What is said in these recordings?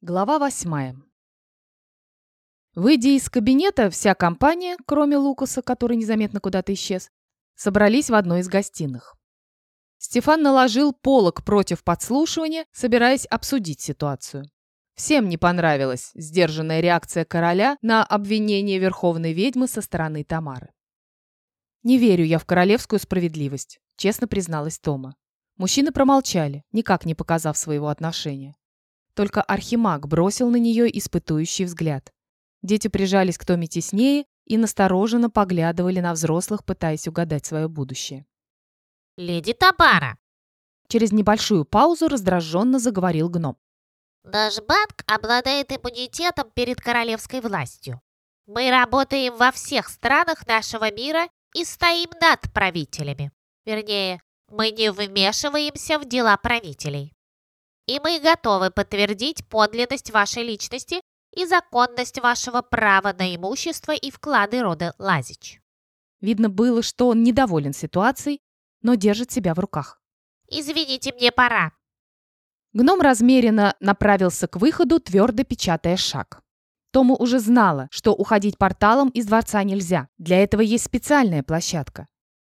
Глава восьмая. Выйдя из кабинета, вся компания, кроме Лукаса, который незаметно куда-то исчез, собрались в одной из гостиных. Стефан наложил полог против подслушивания, собираясь обсудить ситуацию. Всем не понравилась сдержанная реакция короля на обвинение верховной ведьмы со стороны Тамары. «Не верю я в королевскую справедливость», — честно призналась Тома. Мужчины промолчали, никак не показав своего отношения. Только Архимаг бросил на нее испытующий взгляд. Дети прижались к Томе теснее и настороженно поглядывали на взрослых, пытаясь угадать свое будущее. «Леди Табара!» Через небольшую паузу раздраженно заговорил гном. «Наш банк обладает иммунитетом перед королевской властью. Мы работаем во всех странах нашего мира и стоим над правителями. Вернее, мы не вмешиваемся в дела правителей и мы готовы подтвердить подлинность вашей личности и законность вашего права на имущество и вклады рода Лазич». Видно было, что он недоволен ситуацией, но держит себя в руках. «Извините, мне пора». Гном размеренно направился к выходу, твердо печатая шаг. Тому уже знала, что уходить порталом из дворца нельзя. Для этого есть специальная площадка.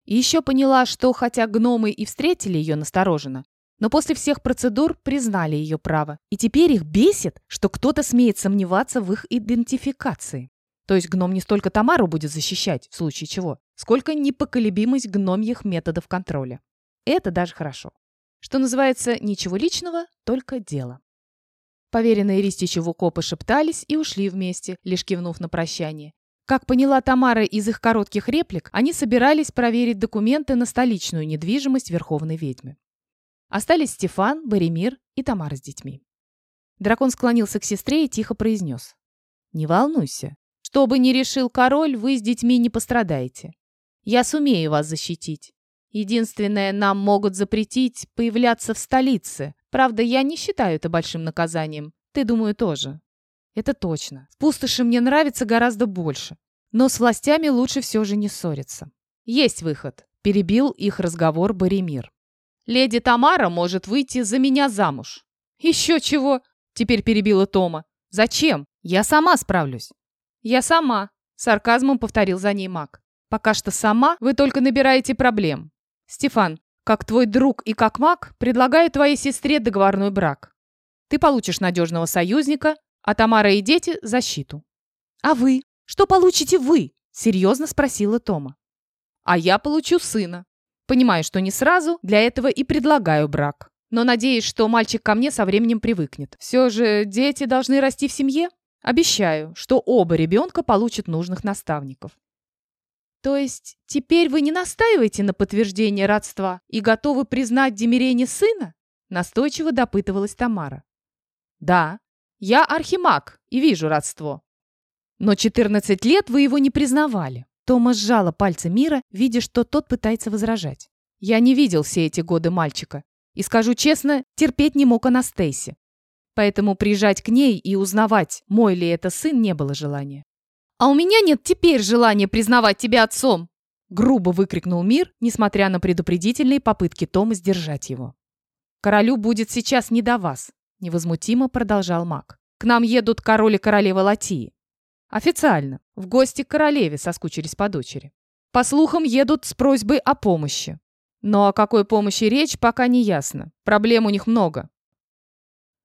И еще поняла, что хотя гномы и встретили ее настороженно, но после всех процедур признали ее право. И теперь их бесит, что кто-то смеет сомневаться в их идентификации. То есть гном не столько Тамару будет защищать, в случае чего, сколько непоколебимость гномьих методов контроля. Это даже хорошо. Что называется, ничего личного, только дело. Поверенные Ристичи Вукопы шептались и ушли вместе, лишь кивнув на прощание. Как поняла Тамара из их коротких реплик, они собирались проверить документы на столичную недвижимость Верховной ведьмы. Остались Стефан, Боремир и Тамара с детьми. Дракон склонился к сестре и тихо произнес. «Не волнуйся. Что бы ни решил король, вы с детьми не пострадаете. Я сумею вас защитить. Единственное, нам могут запретить появляться в столице. Правда, я не считаю это большим наказанием. Ты, думаю, тоже». «Это точно. В пустоши мне нравится гораздо больше. Но с властями лучше все же не ссориться». «Есть выход», – перебил их разговор Боремир. Леди Тамара может выйти за меня замуж». «Еще чего?» – теперь перебила Тома. «Зачем? Я сама справлюсь». «Я сама», – сарказмом повторил за ней маг. «Пока что сама вы только набираете проблем. Стефан, как твой друг и как маг, предлагаю твоей сестре договорной брак. Ты получишь надежного союзника, а Тамара и дети – защиту». «А вы? Что получите вы?» – серьезно спросила Тома. «А я получу сына. Понимаю, что не сразу, для этого и предлагаю брак. Но надеюсь, что мальчик ко мне со временем привыкнет. Все же дети должны расти в семье. Обещаю, что оба ребенка получат нужных наставников. То есть теперь вы не настаиваете на подтверждении родства и готовы признать демирение сына? Настойчиво допытывалась Тамара. Да, я архимаг и вижу родство. Но 14 лет вы его не признавали. Тома сжала пальцы Мира, видя, что тот пытается возражать. «Я не видел все эти годы мальчика. И, скажу честно, терпеть не мог Анастейси. Поэтому приезжать к ней и узнавать, мой ли это сын, не было желания. «А у меня нет теперь желания признавать тебя отцом!» Грубо выкрикнул Мир, несмотря на предупредительные попытки Тома сдержать его. «Королю будет сейчас не до вас», — невозмутимо продолжал маг. «К нам едут король и королева Латии. Официально. В гости к королеве соскучились по дочери. По слухам, едут с просьбой о помощи. Но о какой помощи речь, пока не ясно. Проблем у них много.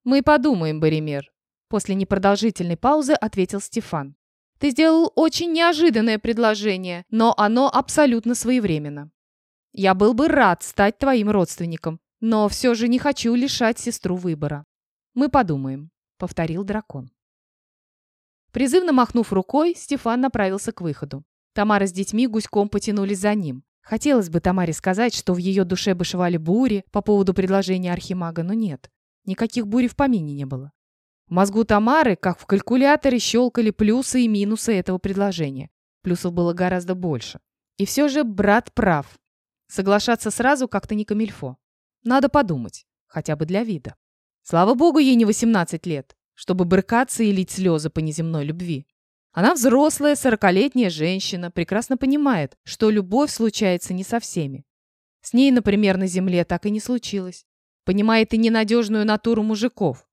«Мы подумаем, Боремир», — после непродолжительной паузы ответил Стефан. «Ты сделал очень неожиданное предложение, но оно абсолютно своевременно. Я был бы рад стать твоим родственником, но все же не хочу лишать сестру выбора. Мы подумаем», — повторил дракон. Призывно махнув рукой, Стефан направился к выходу. Тамара с детьми гуськом потянулись за ним. Хотелось бы Тамаре сказать, что в ее душе бушевали бури по поводу предложения Архимага, но нет. Никаких бурь в помине не было. В мозгу Тамары, как в калькуляторе, щелкали плюсы и минусы этого предложения. Плюсов было гораздо больше. И все же брат прав. Соглашаться сразу как-то не камильфо. Надо подумать, хотя бы для вида. Слава богу, ей не 18 лет чтобы брыкаться и лить слезы по неземной любви. Она взрослая, сорокалетняя женщина, прекрасно понимает, что любовь случается не со всеми. С ней, например, на земле так и не случилось. Понимает и ненадежную натуру мужиков.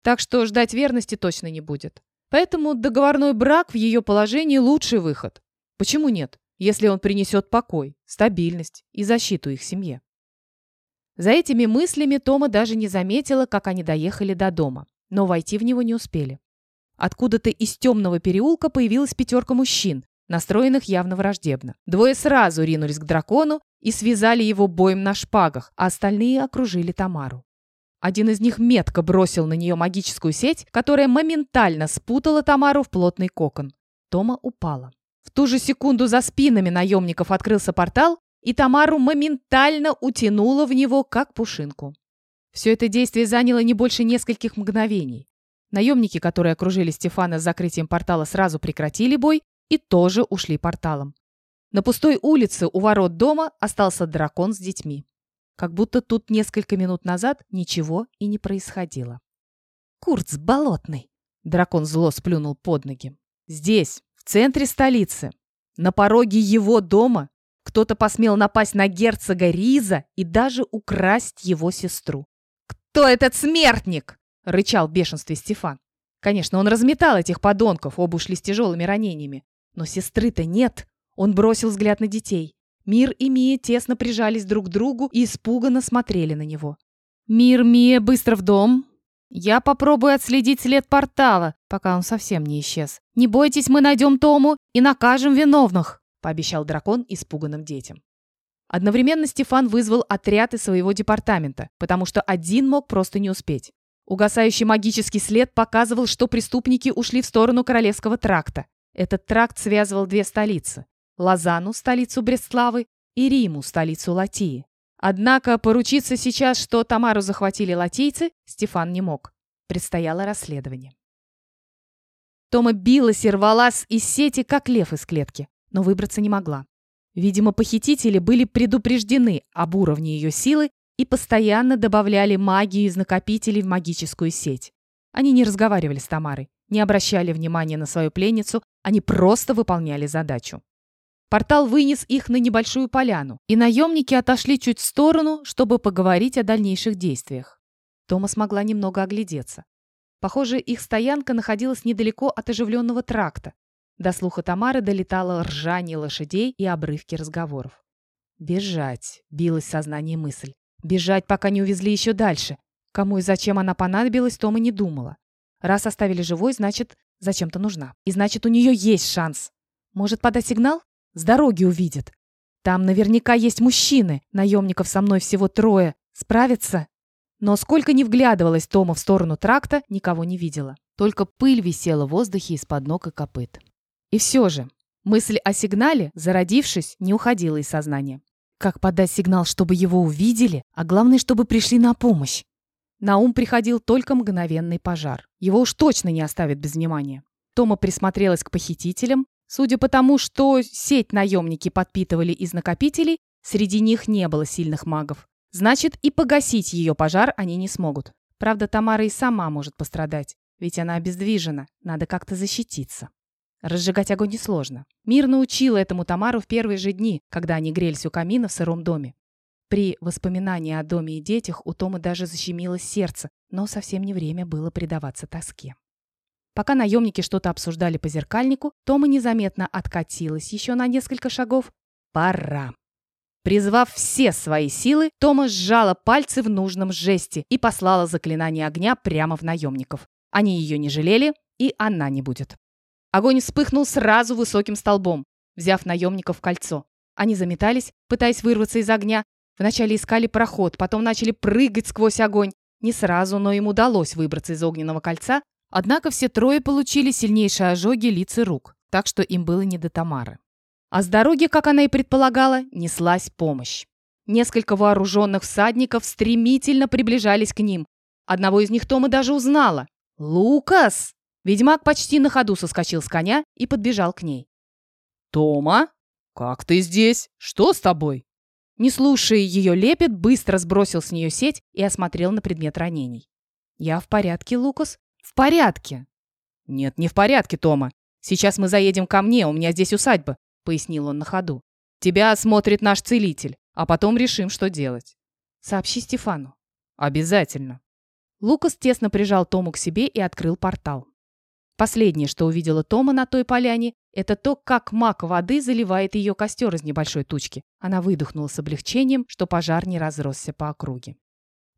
так что ждать верности точно не будет. Поэтому договорной брак в ее положении лучший выход. Почему нет, если он принесет покой, стабильность и защиту их семье? За этими мыслями Тома даже не заметила, как они доехали до дома, но войти в него не успели. Откуда-то из темного переулка появилась пятерка мужчин, настроенных явно враждебно. Двое сразу ринулись к дракону и связали его боем на шпагах, а остальные окружили Тамару. Один из них метко бросил на нее магическую сеть, которая моментально спутала Тамару в плотный кокон. Тома упала. В ту же секунду за спинами наемников открылся портал, и Тамару моментально утянуло в него, как пушинку. Все это действие заняло не больше нескольких мгновений. Наемники, которые окружили Стефана с закрытием портала, сразу прекратили бой и тоже ушли порталом. На пустой улице у ворот дома остался дракон с детьми. Как будто тут несколько минут назад ничего и не происходило. «Курц болотный!» Дракон зло сплюнул под ноги. «Здесь, в центре столицы, на пороге его дома, кто-то посмел напасть на герцога Риза и даже украсть его сестру. «Кто этот смертник?» — рычал в бешенстве Стефан. Конечно, он разметал этих подонков, оба ушли с тяжелыми ранениями. Но сестры-то нет. Он бросил взгляд на детей. Мир и Мия тесно прижались друг к другу и испуганно смотрели на него. «Мир, Мия, быстро в дом!» «Я попробую отследить след портала, пока он совсем не исчез. Не бойтесь, мы найдем Тому и накажем виновных!» пообещал дракон испуганным детям. Одновременно Стефан вызвал отряд из своего департамента, потому что один мог просто не успеть. Угасающий магический след показывал, что преступники ушли в сторону Королевского тракта. Этот тракт связывал две столицы Лозану, столицу Брестславы, и Риму, столицу Латии. Однако поручиться сейчас, что Тамару захватили латийцы, Стефан не мог. Предстояло расследование. Тома билась и рвалась из сети, как лев из клетки, но выбраться не могла. Видимо, похитители были предупреждены об уровне ее силы и постоянно добавляли магию из накопителей в магическую сеть. Они не разговаривали с Тамарой, не обращали внимания на свою пленницу, они просто выполняли задачу. Портал вынес их на небольшую поляну, и наемники отошли чуть в сторону, чтобы поговорить о дальнейших действиях. Тома смогла немного оглядеться. Похоже, их стоянка находилась недалеко от оживленного тракта. До слуха Тамары долетало ржание лошадей и обрывки разговоров. «Бежать!» — билась в сознании мысль. «Бежать, пока не увезли еще дальше!» Кому и зачем она понадобилась, Тома не думала. Раз оставили живой, значит, зачем-то нужна. И значит, у нее есть шанс. Может, подать сигнал? С дороги увидит. Там наверняка есть мужчины. Наемников со мной всего трое. Справятся? Но сколько ни вглядывалась Тома в сторону тракта, никого не видела. Только пыль висела в воздухе из-под ног и копыт. И все же, мысль о сигнале, зародившись, не уходила из сознания. Как подать сигнал, чтобы его увидели, а главное, чтобы пришли на помощь? На ум приходил только мгновенный пожар. Его уж точно не оставят без внимания. Тома присмотрелась к похитителям, Судя по тому, что сеть наемники подпитывали из накопителей, среди них не было сильных магов. Значит, и погасить ее пожар они не смогут. Правда, Тамара и сама может пострадать, ведь она обездвижена, надо как-то защититься. Разжигать огонь несложно. Мир научил этому Тамару в первые же дни, когда они грелись у камина в сыром доме. При воспоминании о доме и детях у Тома даже защемило сердце, но совсем не время было предаваться тоске. Пока наемники что-то обсуждали по зеркальнику, Тома незаметно откатилась еще на несколько шагов. Пора. Призвав все свои силы, Тома сжала пальцы в нужном жесте и послала заклинание огня прямо в наемников. Они ее не жалели, и она не будет. Огонь вспыхнул сразу высоким столбом, взяв наемников в кольцо. Они заметались, пытаясь вырваться из огня. Вначале искали проход, потом начали прыгать сквозь огонь. Не сразу, но им удалось выбраться из огненного кольца, Однако все трое получили сильнейшие ожоги лиц и рук, так что им было не до Тамары. А с дороги, как она и предполагала, неслась помощь. Несколько вооруженных всадников стремительно приближались к ним. Одного из них Тома даже узнала. «Лукас!» Ведьмак почти на ходу соскочил с коня и подбежал к ней. «Тома? Как ты здесь? Что с тобой?» Не слушая ее лепет, быстро сбросил с нее сеть и осмотрел на предмет ранений. «Я в порядке, Лукас. «В порядке». «Нет, не в порядке, Тома. Сейчас мы заедем ко мне, у меня здесь усадьба», — пояснил он на ходу. «Тебя осмотрит наш целитель, а потом решим, что делать». «Сообщи Стефану». «Обязательно». Лукас тесно прижал Тому к себе и открыл портал. Последнее, что увидела Тома на той поляне, это то, как маг воды заливает ее костер из небольшой тучки. Она выдохнула с облегчением, что пожар не разросся по округе.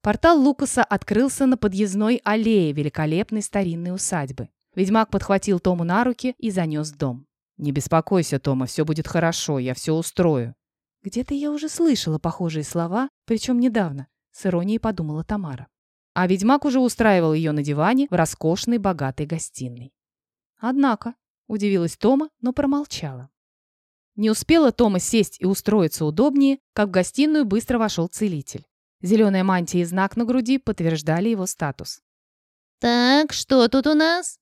Портал Лукаса открылся на подъездной аллее великолепной старинной усадьбы. Ведьмак подхватил Тому на руки и занес дом. «Не беспокойся, Тома, все будет хорошо, я все устрою». «Где-то я уже слышала похожие слова, причем недавно», — с иронией подумала Тамара. А ведьмак уже устраивал ее на диване в роскошной богатой гостиной. Однако, удивилась Тома, но промолчала. Не успела Тома сесть и устроиться удобнее, как в гостиную быстро вошел целитель. Зеленая мантия и знак на груди подтверждали его статус. «Так, что тут у нас?»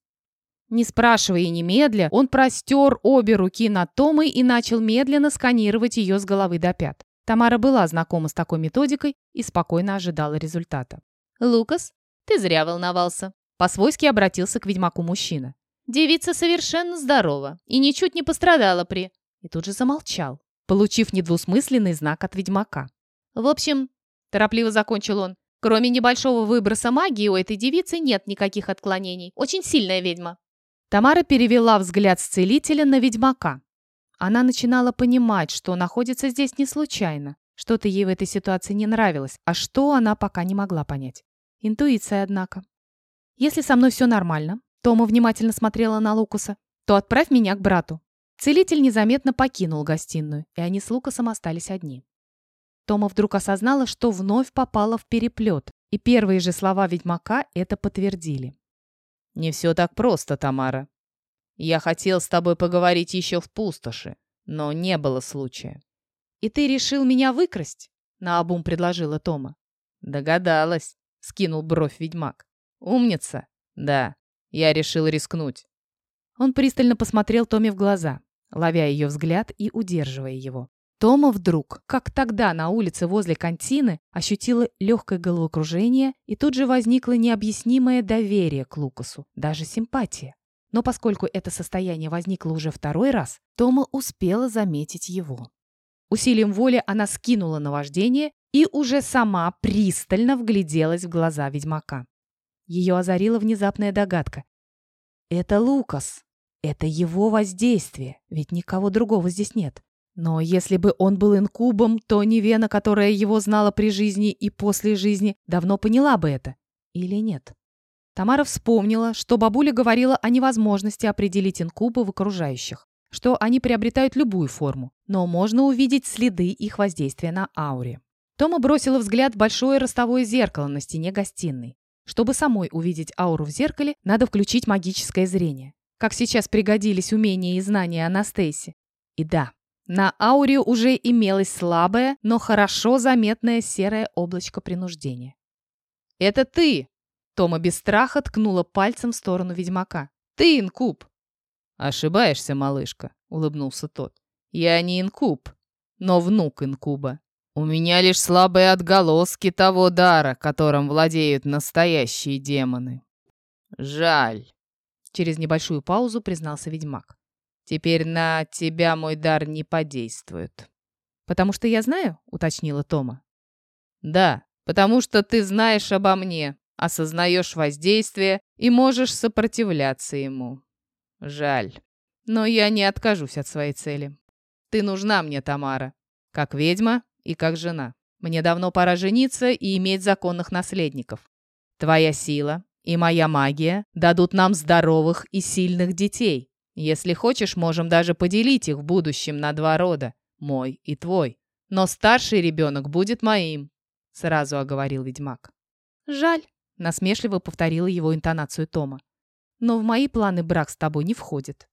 Не спрашивая и немедля, он простер обе руки над Томой и начал медленно сканировать ее с головы до пят. Тамара была знакома с такой методикой и спокойно ожидала результата. «Лукас, ты зря волновался», — по-свойски обратился к ведьмаку мужчина. «Девица совершенно здорова и ничуть не пострадала при...» И тут же замолчал, получив недвусмысленный знак от ведьмака. «В общем, Торопливо закончил он. Кроме небольшого выброса магии у этой девицы нет никаких отклонений. Очень сильная ведьма. Тамара перевела взгляд с целителя на ведьмака. Она начинала понимать, что находится здесь не случайно. Что-то ей в этой ситуации не нравилось, а что она пока не могла понять. Интуиция, однако. «Если со мной все нормально», Тома внимательно смотрела на Лукаса, «то отправь меня к брату». Целитель незаметно покинул гостиную, и они с Лукасом остались одни. Тома вдруг осознала, что вновь попала в переплет, и первые же слова ведьмака это подтвердили. «Не все так просто, Тамара. Я хотел с тобой поговорить еще в пустоши, но не было случая». «И ты решил меня выкрасть?» — наобум предложила Тома. «Догадалась», — скинул бровь ведьмак. «Умница?» «Да, я решил рискнуть». Он пристально посмотрел Томе в глаза, ловя ее взгляд и удерживая его. Тома вдруг, как тогда на улице возле контины, ощутила легкое головокружение, и тут же возникло необъяснимое доверие к Лукасу, даже симпатия. Но поскольку это состояние возникло уже второй раз, Тома успела заметить его. Усилием воли она скинула наваждение и уже сама пристально вгляделась в глаза ведьмака. Ее озарила внезапная догадка. «Это Лукас. Это его воздействие, ведь никого другого здесь нет. Но если бы он был инкубом, то Невена, которая его знала при жизни и после жизни, давно поняла бы это. Или нет? Тамара вспомнила, что бабуля говорила о невозможности определить инкубы в окружающих, что они приобретают любую форму, но можно увидеть следы их воздействия на ауре. Тома бросила взгляд в большое ростовое зеркало на стене гостиной. Чтобы самой увидеть ауру в зеркале, надо включить магическое зрение. Как сейчас пригодились умения и знания Анастейси. И да, на ауре уже имелось слабое, но хорошо заметное серое облачко принуждения. «Это ты!» Тома без страха ткнула пальцем в сторону ведьмака. «Ты инкуб!» «Ошибаешься, малышка», — улыбнулся тот. «Я не инкуб, но внук инкуба. У меня лишь слабые отголоски того дара, которым владеют настоящие демоны. Жаль», — через небольшую паузу признался ведьмак. Теперь на тебя мой дар не подействует. Потому что я знаю, уточнила Тома. Да, потому что ты знаешь обо мне, осознаешь воздействие и можешь сопротивляться ему. Жаль, но я не откажусь от своей цели. Ты нужна мне, Тамара, как ведьма и как жена. Мне давно пора жениться и иметь законных наследников. Твоя сила и моя магия дадут нам здоровых и сильных детей, если хочешь, можем даже поделить их в будущем на два рода, мой и твой. Но старший ребенок будет моим», — сразу оговорил ведьмак. «Жаль», — насмешливо повторила его интонацию Тома. «Но в мои планы брак с тобой не входит».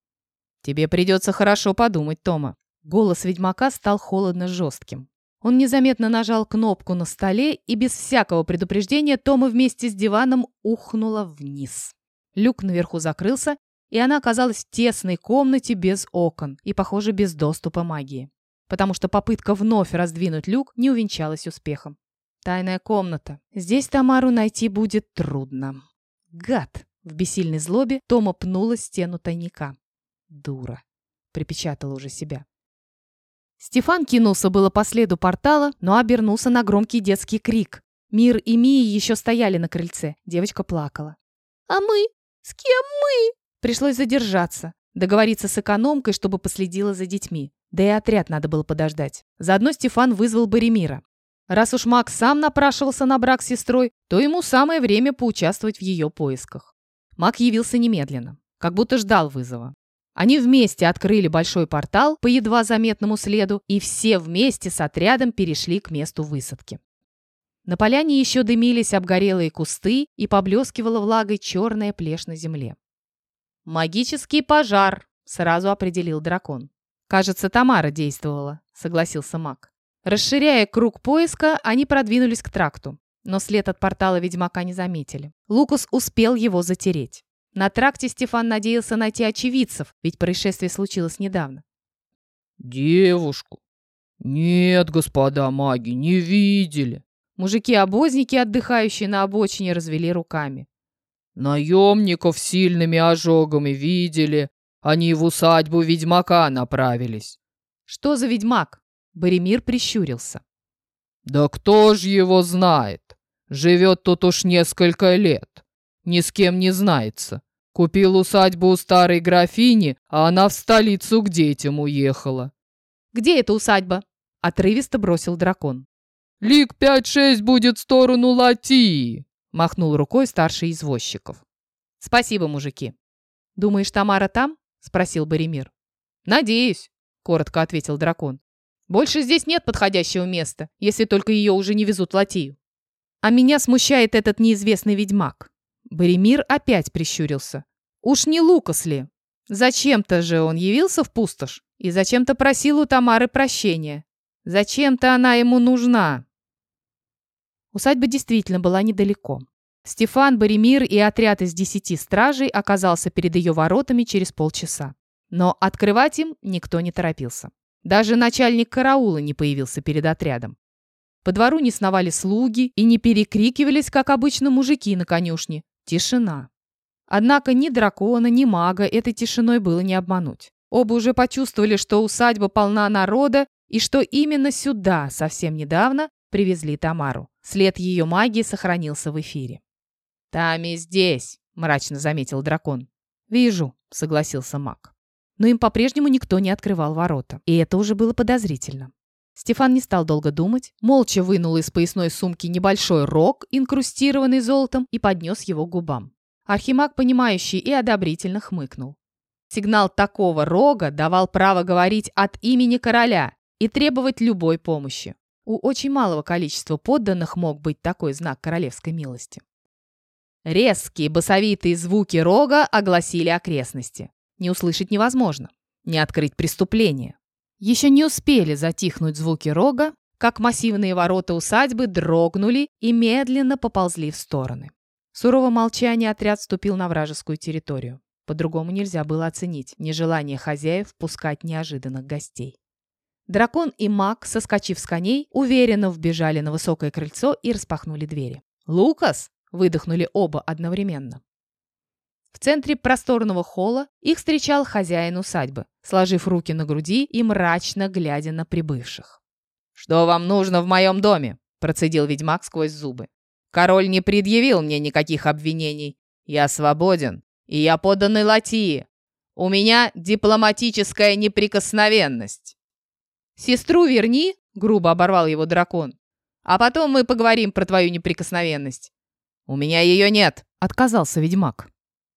«Тебе придется хорошо подумать, Тома». Голос ведьмака стал холодно жестким. Он незаметно нажал кнопку на столе, и без всякого предупреждения Тома вместе с диваном ухнула вниз. Люк наверху закрылся, и она оказалась в тесной комнате без окон и, похоже, без доступа магии. Потому что попытка вновь раздвинуть люк не увенчалась успехом. Тайная комната. Здесь Тамару найти будет трудно. Гад! В бессильной злобе Тома пнула стену тайника. Дура. Припечатала уже себя. Стефан кинулся было по следу портала, но обернулся на громкий детский крик. Мир и Мия еще стояли на крыльце. Девочка плакала. «А мы? С кем мы?» Пришлось задержаться, договориться с экономкой, чтобы последила за детьми. Да и отряд надо было подождать. Заодно Стефан вызвал Боремира. Раз уж Макс сам напрашивался на брак с сестрой, то ему самое время поучаствовать в ее поисках. Мак явился немедленно, как будто ждал вызова. Они вместе открыли большой портал по едва заметному следу, и все вместе с отрядом перешли к месту высадки. На поляне еще дымились обгорелые кусты и поблескивала влагой черная плешь на земле. «Магический пожар!» — сразу определил дракон. «Кажется, Тамара действовала», — согласился маг. Расширяя круг поиска, они продвинулись к тракту, но след от портала ведьмака не заметили. Лукус успел его затереть. На тракте Стефан надеялся найти очевидцев, ведь происшествие случилось недавно. «Девушку? Нет, господа маги, не видели». Мужики-обозники, отдыхающие на обочине, развели руками. «Наемников с сильными ожогами видели. Они в усадьбу ведьмака направились». «Что за ведьмак?» Боремир прищурился. «Да кто ж его знает? Живет тут уж несколько лет. Ни с кем не знается. Купил усадьбу у старой графини, а она в столицу к детям уехала». «Где эта усадьба?» — отрывисто бросил дракон. «Лик пять-шесть будет в сторону Латии», — махнул рукой старший извозчиков. «Спасибо, мужики». «Думаешь, Тамара там?» — спросил Боремир. «Надеюсь», — коротко ответил дракон. «Больше здесь нет подходящего места, если только ее уже не везут в Латию». «А меня смущает этот неизвестный ведьмак». Боремир опять прищурился. «Уж не Лукас ли? Зачем-то же он явился в пустошь и зачем-то просил у Тамары прощения. Зачем-то она ему нужна». Усадьба действительно была недалеко. Стефан, Боремир и отряд из десяти стражей оказался перед ее воротами через полчаса. Но открывать им никто не торопился. Даже начальник караула не появился перед отрядом. По двору не сновали слуги и не перекрикивались, как обычно, мужики на конюшне. Тишина. Однако ни дракона, ни мага этой тишиной было не обмануть. Оба уже почувствовали, что усадьба полна народа и что именно сюда совсем недавно привезли Тамару. След ее магии сохранился в эфире. «Там и здесь», — мрачно заметил дракон. «Вижу», — согласился маг. Но им по-прежнему никто не открывал ворота, и это уже было подозрительно. Стефан не стал долго думать, молча вынул из поясной сумки небольшой рог, инкрустированный золотом, и поднес его к губам. Архимаг, понимающий, и одобрительно хмыкнул. Сигнал такого рога давал право говорить от имени короля и требовать любой помощи. У очень малого количества подданных мог быть такой знак королевской милости. Резкие басовитые звуки рога огласили окрестности. Не услышать невозможно, не открыть преступление. Еще не успели затихнуть звуки рога, как массивные ворота усадьбы дрогнули и медленно поползли в стороны. В суровом молчании отряд вступил на вражескую территорию. По-другому нельзя было оценить нежелание хозяев пускать неожиданных гостей. Дракон и маг, соскочив с коней, уверенно вбежали на высокое крыльцо и распахнули двери. «Лукас!» — выдохнули оба одновременно. В центре просторного холла их встречал хозяин усадьбы, сложив руки на груди и мрачно глядя на прибывших. «Что вам нужно в моем доме?» – процедил ведьмак сквозь зубы. «Король не предъявил мне никаких обвинений. Я свободен, и я подданный Латии. У меня дипломатическая неприкосновенность». «Сестру верни», — грубо оборвал его дракон. «А потом мы поговорим про твою неприкосновенность». «У меня ее нет», — отказался ведьмак.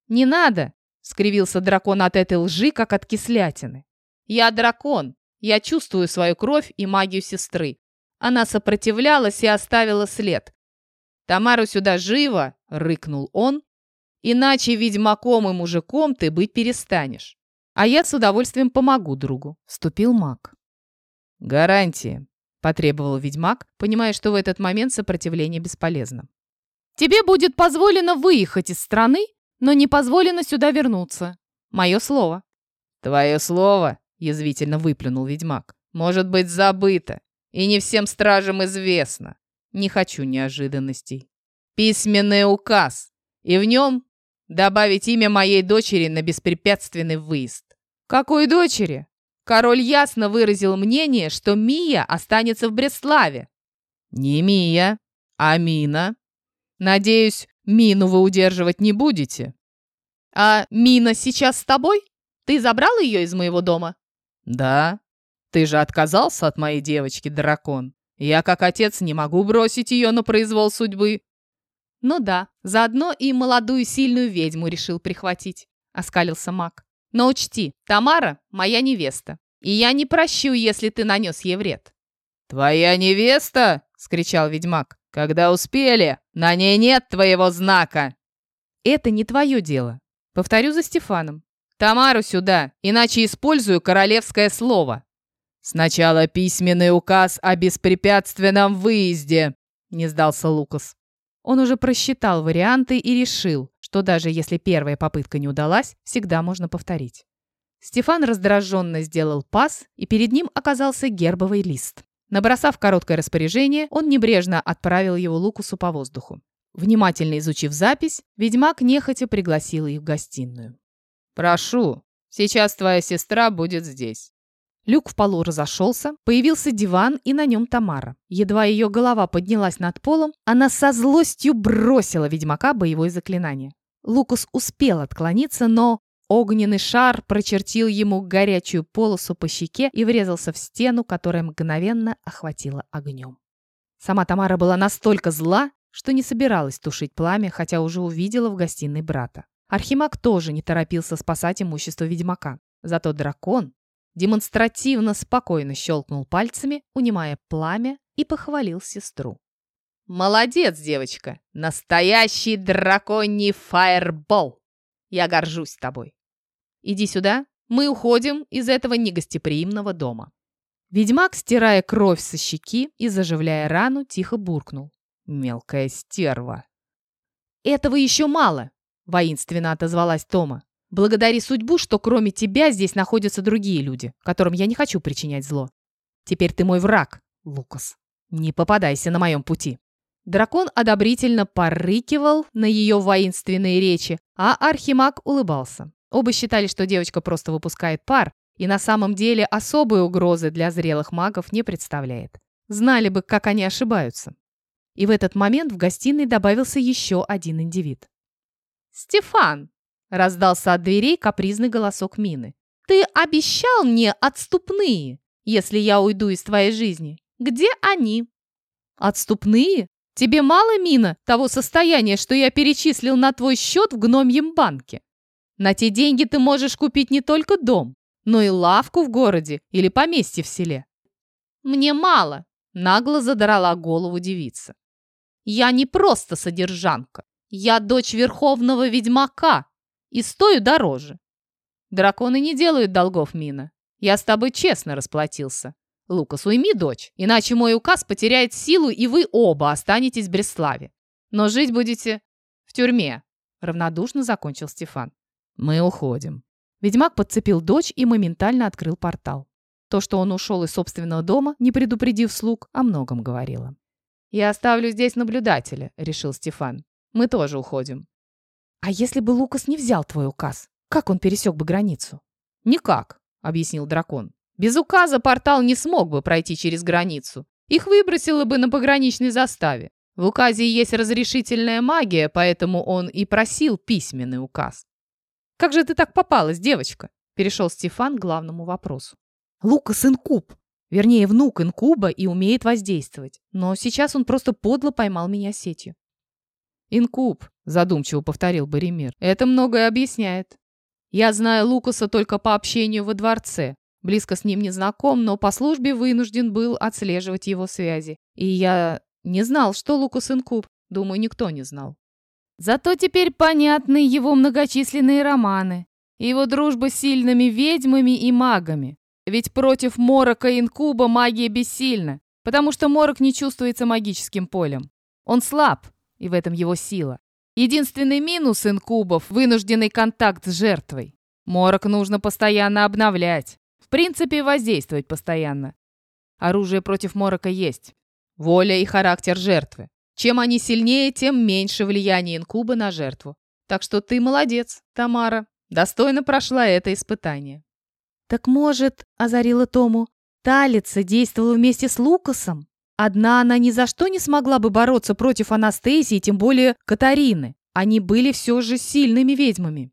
«Не надо!» — скривился дракон от этой лжи, как от кислятины. «Я дракон. Я чувствую свою кровь и магию сестры. Она сопротивлялась и оставила след. Тамару сюда живо!» — рыкнул он. «Иначе ведьмаком и мужиком ты быть перестанешь. А я с удовольствием помогу другу», — вступил маг. «Гарантии», — потребовал ведьмак, понимая, что в этот момент сопротивление бесполезно. «Тебе будет позволено выехать из страны но не позволено сюда вернуться. Мое слово». «Твое слово?» — язвительно выплюнул ведьмак. «Может быть забыто, и не всем стражам известно. Не хочу неожиданностей. Письменный указ, и в нем добавить имя моей дочери на беспрепятственный выезд». «Какой дочери?» Король ясно выразил мнение, что Мия останется в Бреславе. «Не Мия, А Мина? Надеюсь, Мину вы удерживать не будете? А Мина сейчас с тобой? Ты забрал ее из моего дома? Да. Ты же отказался от моей девочки, дракон. Я, как отец, не могу бросить ее на произвол судьбы. Ну да, заодно и молодую сильную ведьму решил прихватить, оскалился маг. Но учти, Тамара моя невеста, и я не прощу, если ты нанес ей вред. «Твоя невеста?» — скричал ведьмак. «Когда успели? На ней нет твоего знака!» «Это не твое дело. Повторю за Стефаном. Тамару сюда, иначе использую королевское слово». «Сначала письменный указ о беспрепятственном выезде», — не сдался Лукас. Он уже просчитал варианты и решил, что даже если первая попытка не удалась, всегда можно повторить. Стефан раздраженно сделал пас, и перед ним оказался гербовый лист. Набросав короткое распоряжение, он небрежно отправил его Лукусу по воздуху. Внимательно изучив запись, ведьмак нехотя пригласил их в гостиную. «Прошу, сейчас твоя сестра будет здесь». Люк в полу разошелся, появился диван и на нем Тамара. Едва ее голова поднялась над полом, она со злостью бросила ведьмака боевое заклинание. Лукус успел отклониться, но огненный шар прочертил ему горячую полосу по щеке и врезался в стену, которая мгновенно охватила огнем. Сама Тамара была настолько зла, что не собиралась тушить пламя, хотя уже увидела в гостиной брата. Архимаг тоже не торопился спасать имущество ведьмака. Зато дракон демонстративно спокойно щелкнул пальцами, унимая пламя, и похвалил сестру. «Молодец, девочка! Настоящий драконий фаербол! Я горжусь тобой!» «Иди сюда, мы уходим из этого негостеприимного дома». Ведьмак, стирая кровь со щеки и заживляя рану, тихо буркнул. «Мелкая стерва!» «Этого еще мало!» — воинственно отозвалась Тома. Благодари судьбу, что кроме тебя здесь находятся другие люди, которым я не хочу причинять зло. Теперь ты мой враг, Лукас. Не попадайся на моем пути». Дракон одобрительно порыкивал на ее воинственные речи, а Архимаг улыбался. Оба считали, что девочка просто выпускает пар, и на самом деле особой угрозы для зрелых магов не представляет. Знали бы, как они ошибаются. И в этот момент в гостиной добавился еще один индивид. «Стефан!» Раздался от дверей капризный голосок Мины. «Ты обещал мне отступные, если я уйду из твоей жизни. Где они?» «Отступные? Тебе мало, Мина, того состояния, что я перечислил на твой счет в гномьем банке? На те деньги ты можешь купить не только дом, но и лавку в городе или поместье в селе». «Мне мало», — нагло задрала голову девица. «Я не просто содержанка. Я дочь верховного ведьмака, и стою дороже. Драконы не делают долгов, Мина. Я с тобой честно расплатился. Лукас, уйми дочь, иначе мой указ потеряет силу, и вы оба останетесь в Бреславе. Но жить будете в тюрьме, равнодушно закончил Стефан. Мы уходим. Ведьмак подцепил дочь и моментально открыл портал. То, что он ушел из собственного дома, не предупредив слуг, о многом говорило. «Я оставлю здесь наблюдателя», — решил Стефан. «Мы тоже уходим. «А если бы Лукас не взял твой указ, как он пересек бы границу?» «Никак», — объяснил дракон. «Без указа портал не смог бы пройти через границу. Их выбросило бы на пограничной заставе. В указе есть разрешительная магия, поэтому он и просил письменный указ». «Как же ты так попалась, девочка?» Перешел Стефан к главному вопросу. «Лукас инкуб. Вернее, внук инкуба и умеет воздействовать. Но сейчас он просто подло поймал меня сетью». «Инкуб», — задумчиво повторил Боремир. «Это многое объясняет. Я знаю Лукаса только по общению во дворце. Близко с ним не знаком, но по службе вынужден был отслеживать его связи. И я не знал, что Лукас инкуб. Думаю, никто не знал. Зато теперь понятны его многочисленные романы, его дружба с сильными ведьмами и магами. Ведь против Морока и Инкуба магия бессильна, потому что Морок не чувствуется магическим полем. Он слаб, и в этом его сила. Единственный минус инкубов – вынужденный контакт с жертвой. Морок нужно постоянно обновлять. В принципе, воздействовать постоянно. Оружие против морока есть. Воля и характер жертвы. Чем они сильнее, тем меньше влияние инкуба на жертву. Так что ты молодец, Тамара. Достойно прошла это испытание. «Так, может, — озарила Тому, — Талица действовала вместе с Лукасом? Одна она ни за что не смогла бы бороться против Анастасии, тем более Катарины. Они были все же сильными ведьмами.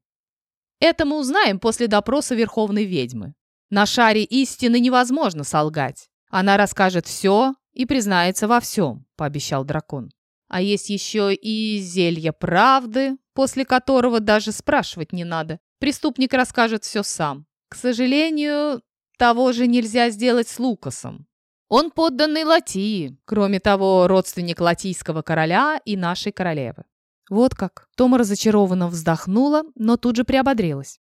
Это мы узнаем после допроса Верховной ведьмы. На шаре истины невозможно солгать. Она расскажет все и признается во всем, пообещал дракон. А есть еще и зелье правды, после которого даже спрашивать не надо. Преступник расскажет все сам. К сожалению, того же нельзя сделать с Лукасом. Он подданный Латии, кроме того, родственник латийского короля и нашей королевы. Вот как. Тома разочарованно вздохнула, но тут же приободрилась.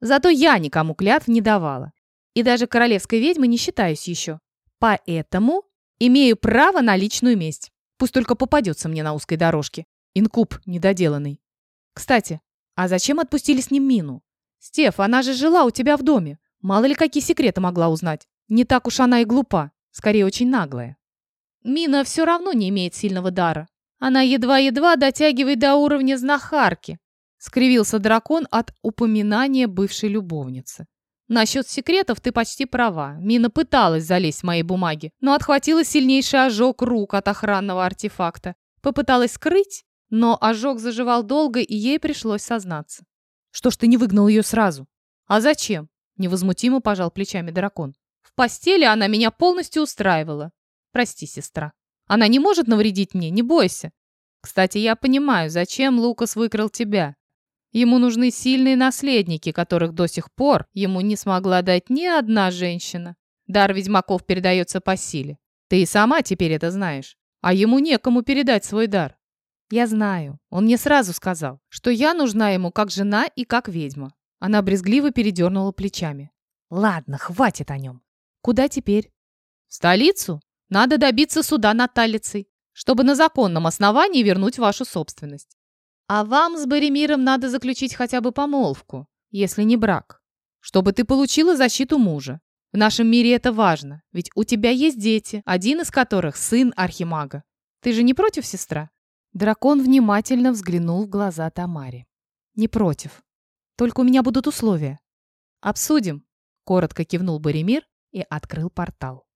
Зато я никому клятв не давала. И даже королевской ведьмой не считаюсь еще. Поэтому имею право на личную месть. Пусть только попадется мне на узкой дорожке. Инкуб недоделанный. Кстати, а зачем отпустили с ним Мину? Стеф, она же жила у тебя в доме. Мало ли какие секреты могла узнать. Не так уж она и глупа. Скорее, очень наглая. Мина все равно не имеет сильного дара. Она едва-едва дотягивает до уровня знахарки. Скривился дракон от упоминания бывшей любовницы. Насчет секретов ты почти права. Мина пыталась залезть в мои бумаги, но отхватила сильнейший ожог рук от охранного артефакта. Попыталась скрыть, но ожог заживал долго, и ей пришлось сознаться. Что ж ты не выгнал ее сразу? А зачем? Невозмутимо пожал плечами дракон. В постели она меня полностью устраивала. Прости, сестра. Она не может навредить мне, не бойся. Кстати, я понимаю, зачем Лукас выкрал тебя. Ему нужны сильные наследники, которых до сих пор ему не смогла дать ни одна женщина. Дар ведьмаков передается по силе. Ты и сама теперь это знаешь. А ему некому передать свой дар. Я знаю. Он мне сразу сказал, что я нужна ему как жена и как ведьма. Она брезгливо передернула плечами. Ладно, хватит о нем. Куда теперь? В столицу? Надо добиться суда над Талицей, чтобы на законном основании вернуть вашу собственность. А вам с Боремиром надо заключить хотя бы помолвку, если не брак, чтобы ты получила защиту мужа. В нашем мире это важно, ведь у тебя есть дети, один из которых сын архимага. Ты же не против, сестра? Дракон внимательно взглянул в глаза Тамаре. Не против. Только у меня будут условия. Обсудим, коротко кивнул Боремир и открыл портал.